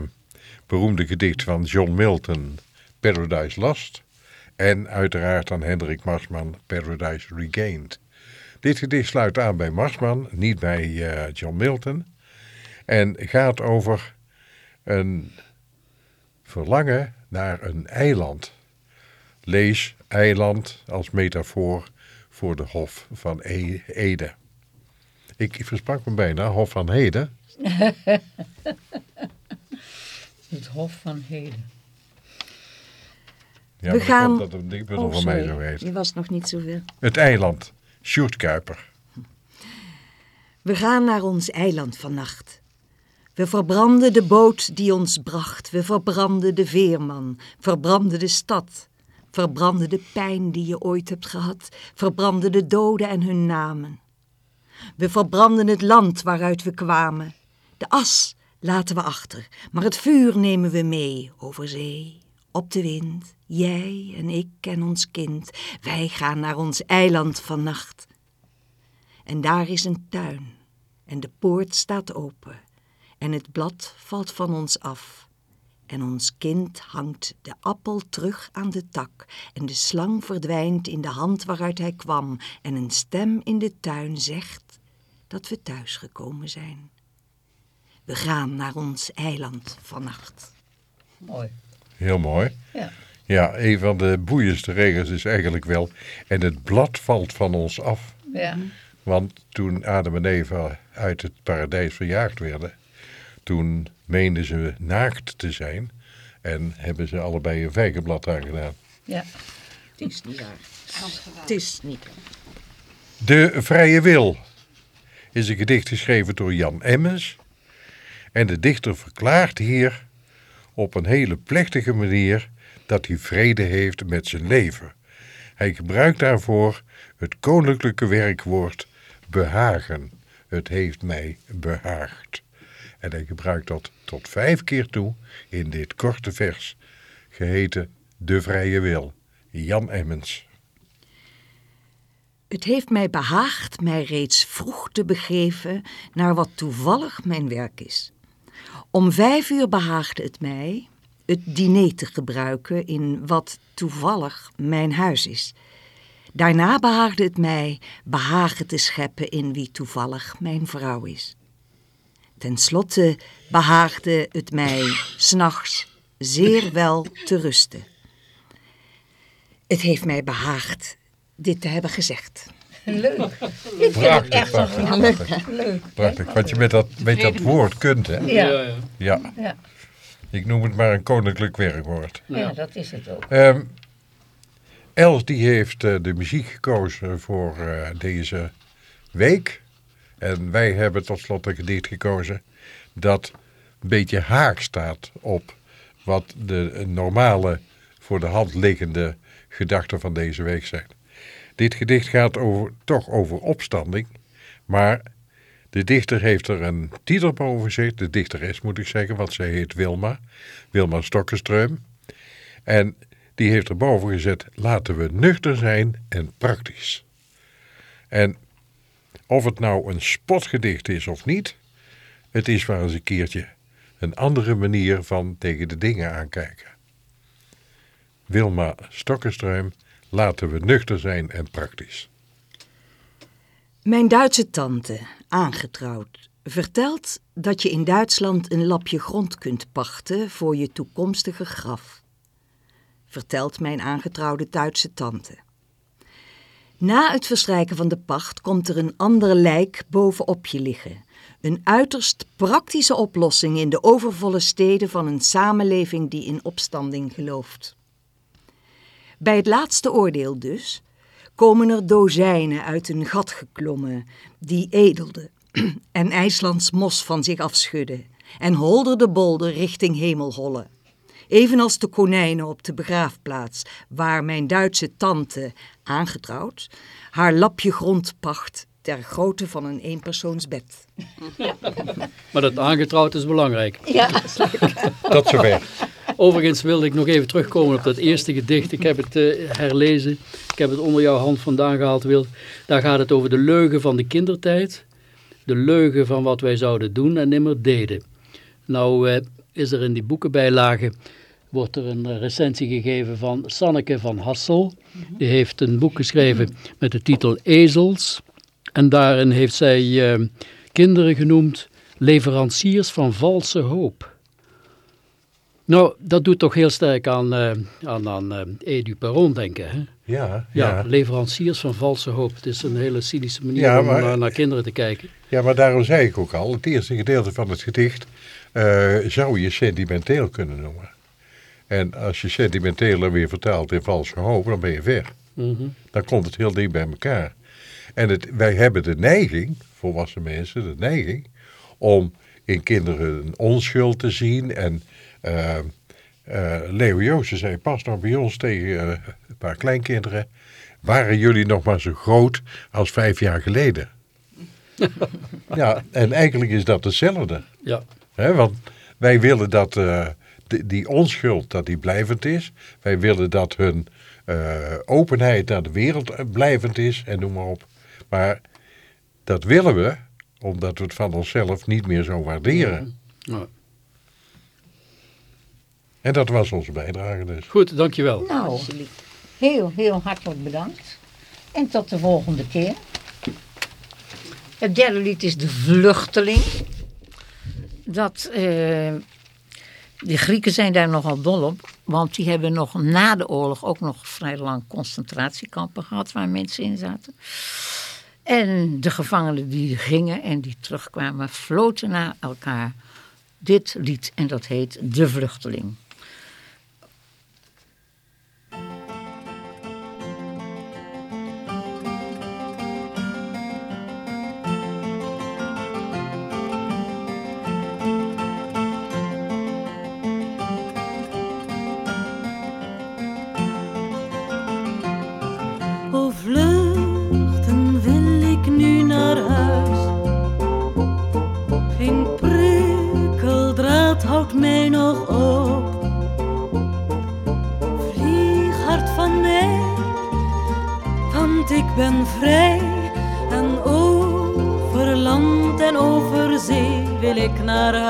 beroemde gedicht van John Milton, Paradise Lost. En uiteraard aan Hendrik Marsman, Paradise Regained. Dit gedicht sluit aan bij Marsman, niet bij uh, John Milton. En gaat over een verlangen naar een eiland. Lees eiland als metafoor voor de Hof van e Ede. Ik versprak me bijna, Hof van Heden. het Hof van Heden. Ja, We gaan... dat het niet oh, van mij zo heet. Je was nog niet zoveel. Het eiland, Sjoerd Kuiper. We gaan naar ons eiland vannacht. We verbranden de boot die ons bracht, we verbranden de veerman, verbranden de stad, verbranden de pijn die je ooit hebt gehad, verbranden de doden en hun namen. We verbranden het land waaruit we kwamen. De as laten we achter, maar het vuur nemen we mee over zee, op de wind, jij en ik en ons kind. Wij gaan naar ons eiland vannacht. En daar is een tuin en de poort staat open en het blad valt van ons af. En ons kind hangt de appel terug aan de tak en de slang verdwijnt in de hand waaruit hij kwam en een stem in de tuin zegt dat we thuis gekomen zijn. We gaan naar ons eiland vannacht. Mooi. Heel mooi. Ja. Ja, een van de boeiendste regels is eigenlijk wel... en het blad valt van ons af. Ja. Want toen Adam en Eva uit het paradijs verjaagd werden... Toen meenden ze naakt te zijn en hebben ze allebei een vijgenblad aangedaan. Ja, het is niet waar. Het is niet De vrije wil is een gedicht geschreven door Jan Emmens. En de dichter verklaart hier op een hele plechtige manier dat hij vrede heeft met zijn leven. Hij gebruikt daarvoor het koninklijke werkwoord behagen. Het heeft mij behaagd. En hij gebruikt dat tot vijf keer toe in dit korte vers, geheten De Vrije Wil. Jan Emmens. Het heeft mij behaagd mij reeds vroeg te begeven naar wat toevallig mijn werk is. Om vijf uur behaagde het mij het diner te gebruiken in wat toevallig mijn huis is. Daarna behaagde het mij behagen te scheppen in wie toevallig mijn vrouw is. Ten slotte behaagde het mij s'nachts zeer wel te rusten. Het heeft mij behaagd dit te hebben gezegd. Leuk. Prachtig, prachtig, prachtig. Leuk. Prachtig, wat je met dat, met dat woord kunt, hè? Ja. Ja, ja. Ik noem het maar een koninklijk werkwoord. ja, dat is het ook. Ehm, Els die heeft eh, de muziek gekozen voor eh, deze week. En wij hebben tot slot een gedicht gekozen dat een beetje haak staat op wat de normale voor de hand liggende gedachten van deze week zijn. Dit gedicht gaat over, toch over opstanding, maar de dichter heeft er een titel boven zich. De dichteres moet ik zeggen, want zij heet Wilma. Wilma Stokkenstreum. En die heeft erboven gezet, laten we nuchter zijn en praktisch. En of het nou een spotgedicht is of niet, het is maar eens een keertje een andere manier van tegen de dingen aankijken. Wilma Stokkenstruim, laten we nuchter zijn en praktisch. Mijn Duitse tante, aangetrouwd, vertelt dat je in Duitsland een lapje grond kunt pachten voor je toekomstige graf. Vertelt mijn aangetrouwde Duitse tante. Na het verstrijken van de pacht komt er een ander lijk bovenop je liggen. Een uiterst praktische oplossing in de overvolle steden van een samenleving die in opstanding gelooft. Bij het laatste oordeel dus komen er dozijnen uit een gat geklommen, die edelden en IJslands mos van zich afschudden en holder de bolder richting hemelholle. Evenals de konijnen op de begraafplaats, waar mijn Duitse tante, aangetrouwd, haar lapje grond pacht ter grootte van een eenpersoonsbed. Maar dat aangetrouwd is belangrijk. Ja, Tot zover. Overigens wilde ik nog even terugkomen op dat eerste gedicht. Ik heb het eh, herlezen. Ik heb het onder jouw hand vandaan gehaald, Wil. Daar gaat het over de leugen van de kindertijd. De leugen van wat wij zouden doen en nimmer deden. Nou eh, is er in die boekenbijlage wordt er een recensie gegeven van Sanneke van Hassel. Die heeft een boek geschreven met de titel Ezels. En daarin heeft zij eh, kinderen genoemd leveranciers van valse hoop. Nou, dat doet toch heel sterk aan, eh aan, aan eh, Edu Perron denken. Hè? Ja, Ja, ja. leveranciers van valse hoop. Het is een hele cynische manier Ja, om naar, kinderen te kijken. ja, maar daarom zei ik ook al, het eerste gedeelte van het gedicht eh, zou je sentimenteel kunnen noemen. En als je sentimenteel weer vertaalt in valse hoop, dan ben je ver. Mhm. Dan komt het heel dicht bij elkaar. En het, wij hebben de neiging, volwassen mensen, de neiging om in kinderen een onschuld te zien. En eh, eh, Leo Joosten zei pas nog bij ons tegen eh, een paar kleinkinderen, waren jullie nog maar zo groot als vijf jaar geleden? ja, en eigenlijk is dat hetzelfde. Ja, want wij willen dat die, die onschuld dat die blijvend is. Wij willen dat hun eh, openheid naar de wereld eh, blijvend is en noem maar op. Maar dat willen we omdat we het van onszelf niet meer zo waarderen. nou, En dat was onze bijdrage dus. goed, dankjewel. nou, heel, heel hartelijk bedankt. En tot de volgende keer. Het derde lied is De Vluchteling. Dat, eh, de Grieken zijn daar nogal dol op. Want die hebben nog na de oorlog ook nog vrij lang concentratiekampen gehad waar mensen in zaten. En de gevangenen die gingen en die terugkwamen floten naar elkaar dit lied. En dat heet De Vluchteling. Wil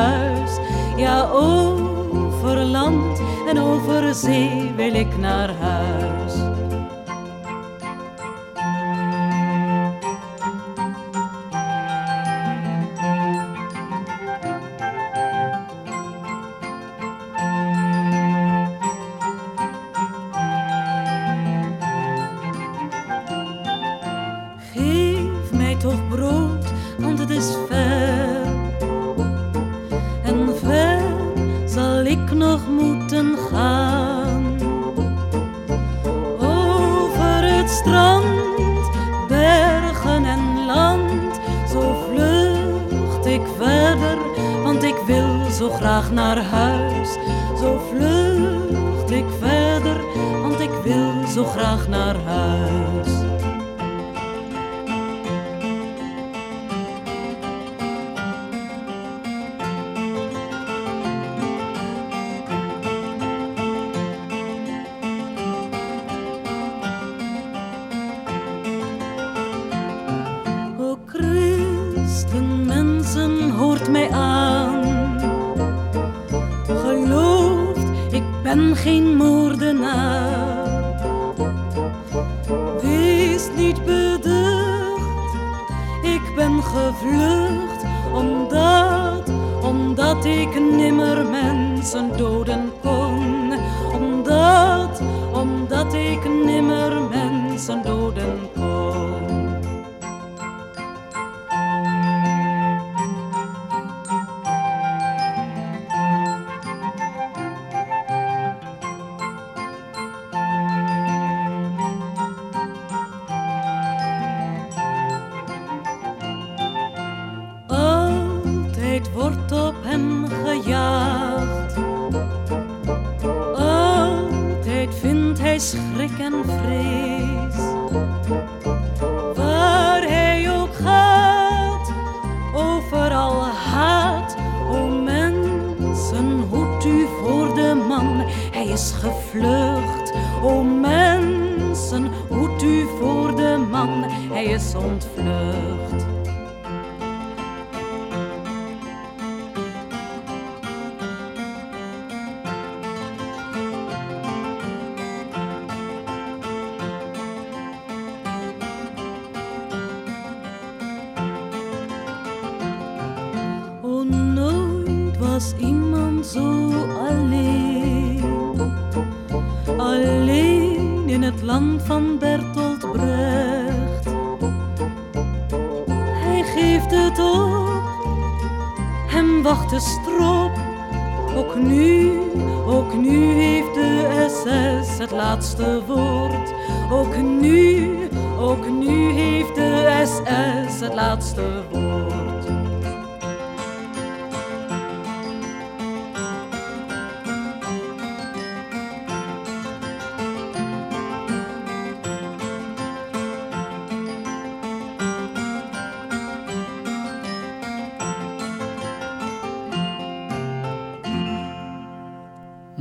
gevlucht, omdat, omdat ik nimmer mensen doden kon. Omdat, omdat ik nimmer mensen doden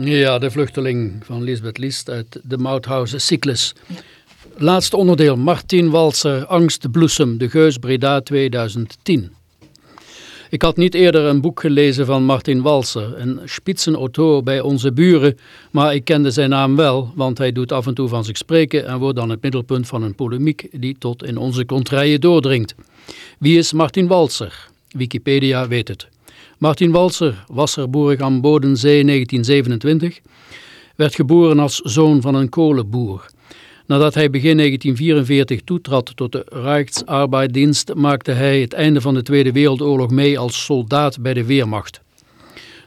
Ja, de vluchteling van Lisbeth List uit de Mauthausen Cyclus. Laatste onderdeel, Martin Walser, Angstbloesem, de Geus Breda 2010. Ik had niet eerder een boek gelezen van Martin Walser, een spitsenauteur bij onze buren, maar ik kende zijn naam wel, want hij doet af en toe van zich spreken en wordt dan het middelpunt van een polemiek die tot in onze contraien doordringt. Wie is Martin Walser? Wikipedia weet het. Martin Walser, Wasserburg am Bodensee 1927, werd geboren als zoon van een kolenboer. Nadat hij begin 1944 toetrad tot de Rijksarbeiddienst, maakte hij het einde van de Tweede Wereldoorlog mee als soldaat bij de Weermacht.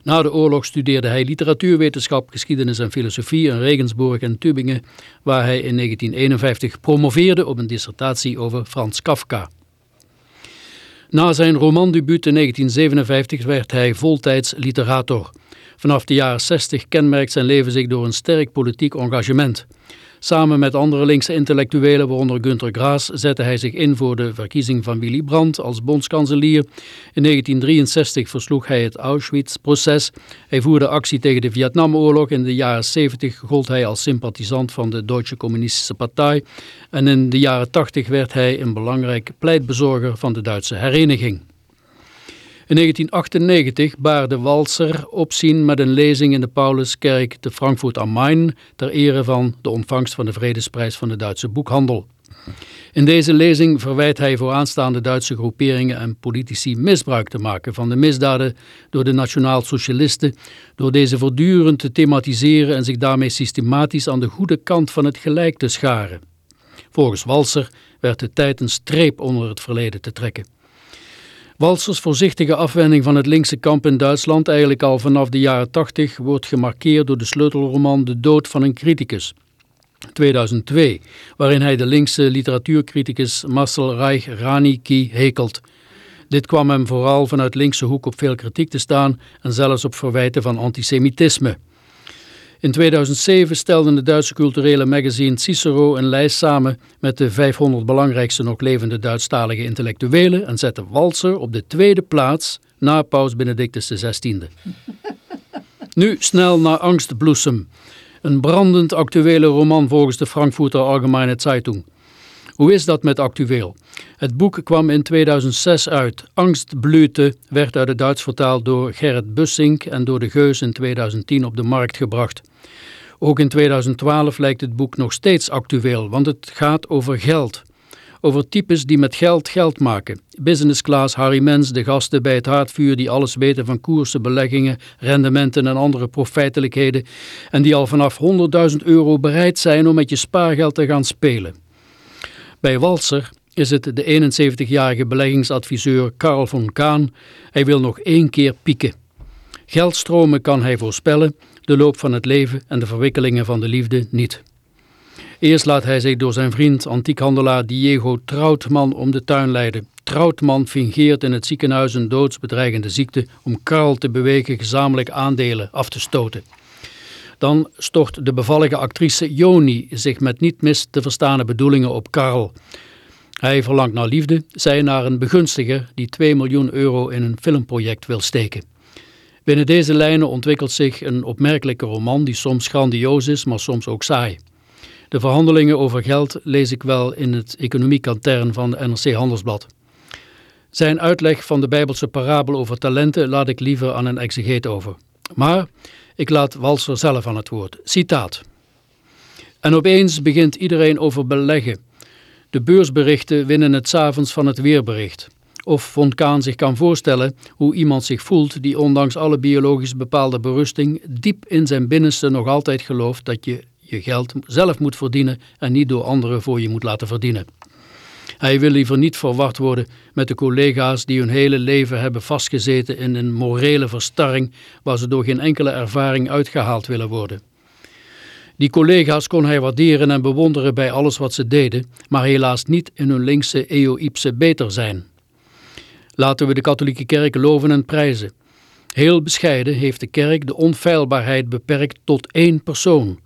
Na de oorlog studeerde hij literatuurwetenschap, geschiedenis en filosofie in Regensburg en Tübingen, waar hij in 1951 promoveerde op een dissertatie over Frans Kafka. Na zijn romandebuut in 1957 werd hij voltijds literator. Vanaf de jaren 60 kenmerkt zijn leven zich door een sterk politiek engagement. Samen met andere linkse intellectuelen, waaronder Günter Graas, zette hij zich in voor de verkiezing van Willy Brandt als bondskanselier. In 1963 versloeg hij het Auschwitz-proces. Hij voerde actie tegen de Vietnamoorlog. In de jaren 70 gold hij als sympathisant van de Duitse Communistische Partij. En in de jaren 80 werd hij een belangrijk pleitbezorger van de Duitse hereniging. In 1998 baarde Walser opzien met een lezing in de Pauluskerk te Frankfurt am Main ter ere van de ontvangst van de Vredesprijs van de Duitse boekhandel. In deze lezing verwijt hij vooraanstaande Duitse groeperingen en politici misbruik te maken van de misdaden door de nationaal-socialisten, door deze voortdurend te thematiseren en zich daarmee systematisch aan de goede kant van het gelijk te scharen. Volgens Walser werd de tijd een streep onder het verleden te trekken. Walsers voorzichtige afwending van het linkse kamp in Duitsland, eigenlijk al vanaf de jaren 80, wordt gemarkeerd door de sleutelroman De dood van een criticus. 2002, waarin hij de linkse literatuurcriticus Marcel Reich Ranicky hekelt. Dit kwam hem vooral vanuit linkse hoek op veel kritiek te staan en zelfs op verwijten van antisemitisme. In 2007 stelde de Duitse culturele magazine Cicero een lijst samen met de 500 belangrijkste nog levende Duitsstalige intellectuelen en zette Walser op de tweede plaats na paus Benedictus XVI. nu snel naar Angstbloesem, een brandend actuele roman volgens de Frankfurter Allgemeine Zeitung. Hoe is dat met actueel? Het boek kwam in 2006 uit. Angstblüte werd uit het Duits vertaald door Gerrit Bussink en door de Geus in 2010 op de markt gebracht. Ook in 2012 lijkt het boek nog steeds actueel, want het gaat over geld. Over types die met geld geld maken. Business class Harry Mens, de gasten bij het haardvuur die alles weten van koersen, beleggingen, rendementen en andere profijtelijkheden en die al vanaf 100.000 euro bereid zijn om met je spaargeld te gaan spelen. Bij Walser is het de 71-jarige beleggingsadviseur Karl von Kaan. Hij wil nog één keer pieken. Geldstromen kan hij voorspellen, de loop van het leven en de verwikkelingen van de liefde niet. Eerst laat hij zich door zijn vriend, antiekhandelaar Diego Troutman om de tuin leiden. Troutman fingeert in het ziekenhuis een doodsbedreigende ziekte om Karl te bewegen gezamenlijk aandelen af te stoten. Dan stort de bevallige actrice Joni zich met niet mis te verstaande bedoelingen op Karl. Hij verlangt naar liefde, zij naar een begunstiger die 2 miljoen euro in een filmproject wil steken. Binnen deze lijnen ontwikkelt zich een opmerkelijke roman die soms grandioos is, maar soms ook saai. De verhandelingen over geld lees ik wel in het economiekantern van de NRC Handelsblad. Zijn uitleg van de Bijbelse parabel over talenten laat ik liever aan een exegeet over. Maar ik laat Walser zelf aan het woord. Citaat. En opeens begint iedereen over beleggen. De beursberichten winnen het s'avonds van het weerbericht. Of Von Kaan zich kan voorstellen hoe iemand zich voelt die ondanks alle biologisch bepaalde berusting diep in zijn binnenste nog altijd gelooft dat je je geld zelf moet verdienen en niet door anderen voor je moet laten verdienen. Hij wil liever niet verward worden met de collega's die hun hele leven hebben vastgezeten in een morele verstarring waar ze door geen enkele ervaring uitgehaald willen worden. Die collega's kon hij waarderen en bewonderen bij alles wat ze deden, maar helaas niet in hun linkse eoïpse beter zijn. Laten we de katholieke kerk loven en prijzen. Heel bescheiden heeft de kerk de onfeilbaarheid beperkt tot één persoon.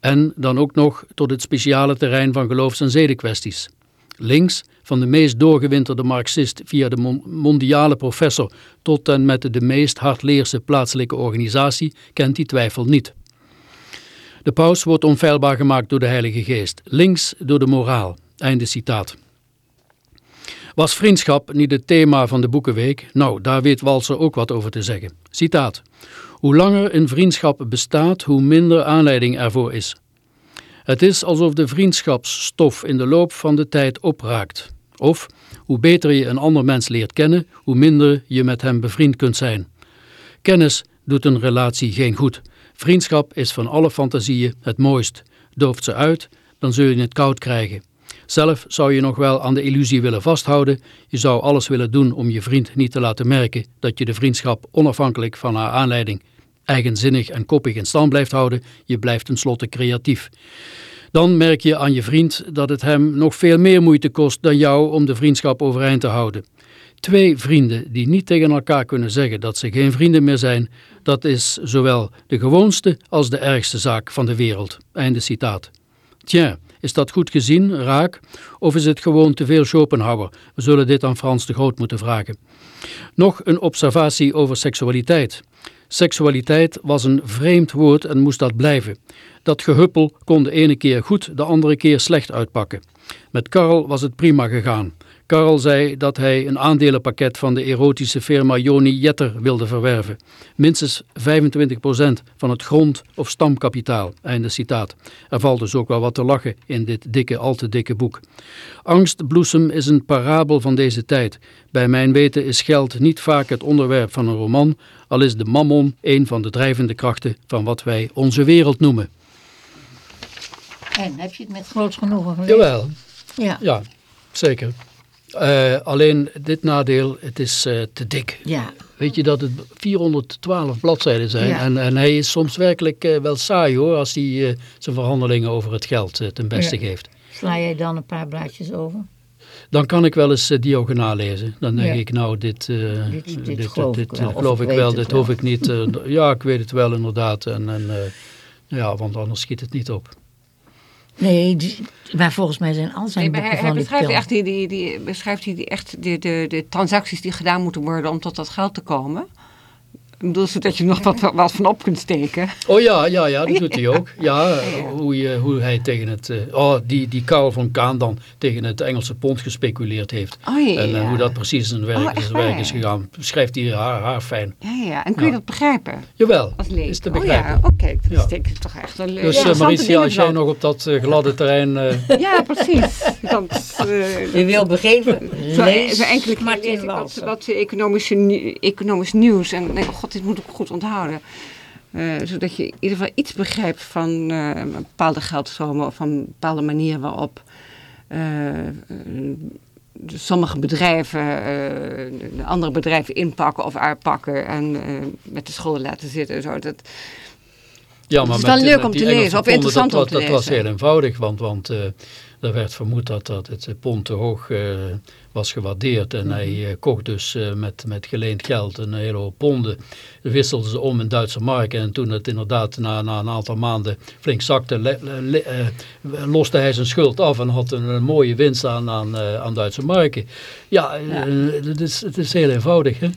En dan ook nog tot het speciale terrein van geloofs- en zedenkwesties. Links, van de meest doorgewinterde marxist via de mondiale professor tot en met de meest hardleerse plaatselijke organisatie, kent die twijfel niet. De paus wordt onfeilbaar gemaakt door de Heilige Geest, links door de moraal. Einde citaat. Was vriendschap niet het thema van de Boekenweek? Nou, daar weet Walser ook wat over te zeggen. Citaat. Hoe langer een vriendschap bestaat, hoe minder aanleiding ervoor is. Het is alsof de vriendschapsstof in de loop van de tijd opraakt. Of, hoe beter je een ander mens leert kennen, hoe minder je met hem bevriend kunt zijn. Kennis doet een relatie geen goed. Vriendschap is van alle fantasieën het mooist. Dooft ze uit, dan zul je het koud krijgen. Zelf zou je nog wel aan de illusie willen vasthouden. Je zou alles willen doen om je vriend niet te laten merken dat je de vriendschap onafhankelijk van haar aanleiding eigenzinnig en koppig in stand blijft houden. Je blijft tenslotte creatief. Dan merk je aan je vriend dat het hem nog veel meer moeite kost dan jou om de vriendschap overeind te houden. Twee vrienden die niet tegen elkaar kunnen zeggen dat ze geen vrienden meer zijn, dat is zowel de gewoonste als de ergste zaak van de wereld. Einde citaat. Tja, is dat goed gezien, raak, of is het gewoon te veel Schopenhauer? We zullen dit aan Frans de Groot moeten vragen. Nog een observatie over seksualiteit. Seksualiteit was een vreemd woord en moest dat blijven. Dat gehuppel kon de ene keer goed, de andere keer slecht uitpakken. Met Karl was het prima gegaan. Karl zei dat hij een aandelenpakket van de erotische firma Joni Jetter wilde verwerven. Minstens 25% van het grond- of stamkapitaal. Einde citaat. Er valt dus ook wel wat te lachen in dit dikke, al te dikke boek. Angstbloesem is een parabel van deze tijd. Bij mijn weten is geld niet vaak het onderwerp van een roman, al is de mammon een van de drijvende krachten van wat wij onze wereld noemen. En heb je het met groot genoegen gelezen? Jawel, Ja. ja, zeker. Eh, alleen dit nadeel, het is eh, te dik. Ja. Weet je dat het 412 bladzijden zijn. Ja. En, en hij is soms werkelijk eh, wel saai hoor, als hij zijn verhandelingen over het geld ten beste Ja. geeft. Sla jij dan een paar blaadjes over? Dan kan ik wel eens diagonaal lezen. Dan denk Ja. ik, nou, dit, eh, Dit- dit geloof ik wel, of geloof ik wel, dit wel. hoef ik niet. ja, ik weet het wel inderdaad. En, en, ja, want anders schiet het niet op. Nee, die- maar volgens mij zijn al zijn Nee, boeken hij, hij van beschrijft echt, die, die, die, beschrijft hij die echt de, de, de transacties die gedaan moeten worden om tot dat geld te komen. Ik bedoel, zodat je nog wat, wat van op kunt steken. Oh ja, ja, ja, dat doet hij ook. Ja, hoe, je, hoe hij tegen het... eh, oh, die, die Karl van Kaan dan tegen het Engelse pond gespeculeerd heeft. Oh ja, En eh, hoe dat precies in zijn werk, Oh, zijn werk is gegaan. Schrijft hij haar, haar fijn. Ja, ja. En kun je Ja. dat begrijpen Jawel, als leek? is te Oh begrijpen. ja, oké. dat Ja. is toch echt een Dus ja, eh, Maritia, als jij dan. nog op dat gladde terrein... eh, Ja, precies. Dat, eh, Je wil begrepen, Zo, lees zo enkele keer wat, economische, economisch nieuws. En denk oh god, dit moet ik goed onthouden. Eh, zodat je in ieder geval iets begrijpt van eh, bepaalde geldstromen of van bepaalde manieren waarop eh, sommige bedrijven de andere bedrijven inpakken of uitpakken en met de schulden laten zitten. en Zo. Dat, Ja, Het is wel leuk om te lezen, of interessant dat, om te dat, dat was lezen. heel eenvoudig, want, want er werd vermoed dat, dat het pond te hoog was gewaardeerd. En hij Mhm. eh, kocht dus eh, met, met geleend geld een hele hoop ponden. Wisselde ze om in Duitse marken. En toen het inderdaad na, na een aantal maanden flink zakte, le- le- eh, loste hij zijn schuld af en had een, een mooie winst aan, aan, aan Duitse marken. Ja, het, is, het is heel eenvoudig, hè?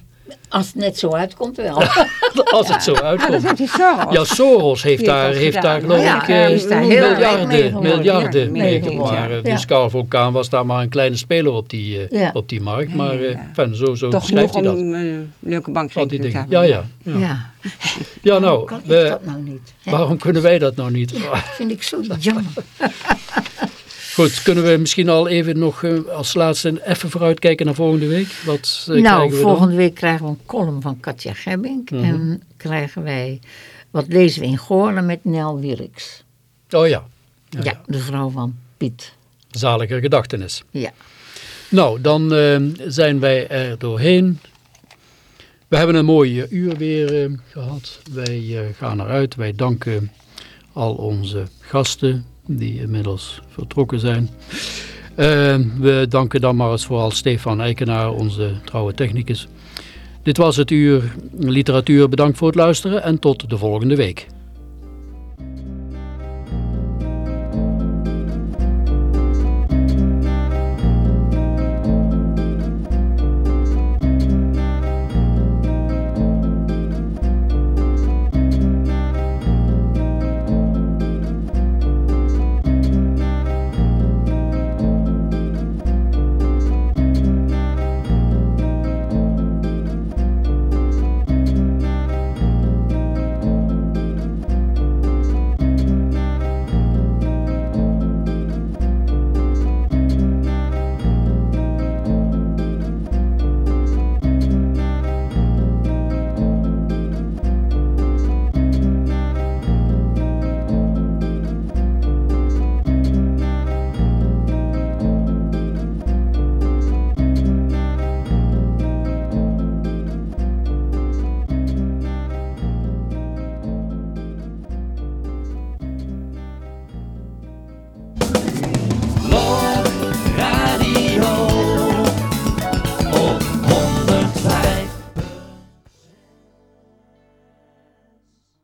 Als het net zo uitkomt wel. Als het zo ah, dat uitkomt. heeft hij zo. Ja, Soros heeft Die heeft daar, dat heeft daar geloof Ja, ik die eh, miljarden, miljarden mee geworden. Dus Ja. Karl Vulkaan was daar maar een kleine speler op die, eh, Ja. op die markt. Maar eh, ja. fijn, zo, zo Toch schrijft hij dat. een leuke Al die bankrekening te. Ja, ja. Ja, Ja. ja nou, kan ik we- dat nou waarom kunnen wij dat nou niet? vind ik zo jammer. Goed, kunnen we misschien al even nog eh, als laatste even vooruitkijken naar volgende week? Wat eh, nou, krijgen we dan? volgende week krijgen we een column van Katja Gebbink. Mhm. En krijgen wij, wat lezen we in Goorle met Nel Wirks. Oh ja, Ja, ja, de vrouw van Piet. zalige gedachtenis. Ja. Nou, dan eh, zijn wij er doorheen. We hebben een mooi eh, uur weer eh, gehad. Wij gaan eruit. Wij danken al onze gasten die inmiddels vertrokken zijn. Eh, we danken dan maar eens vooral Stefan Eikenaar, onze trouwe technicus. Dit was het uur literatuur. Bedankt voor het luisteren en tot de volgende week.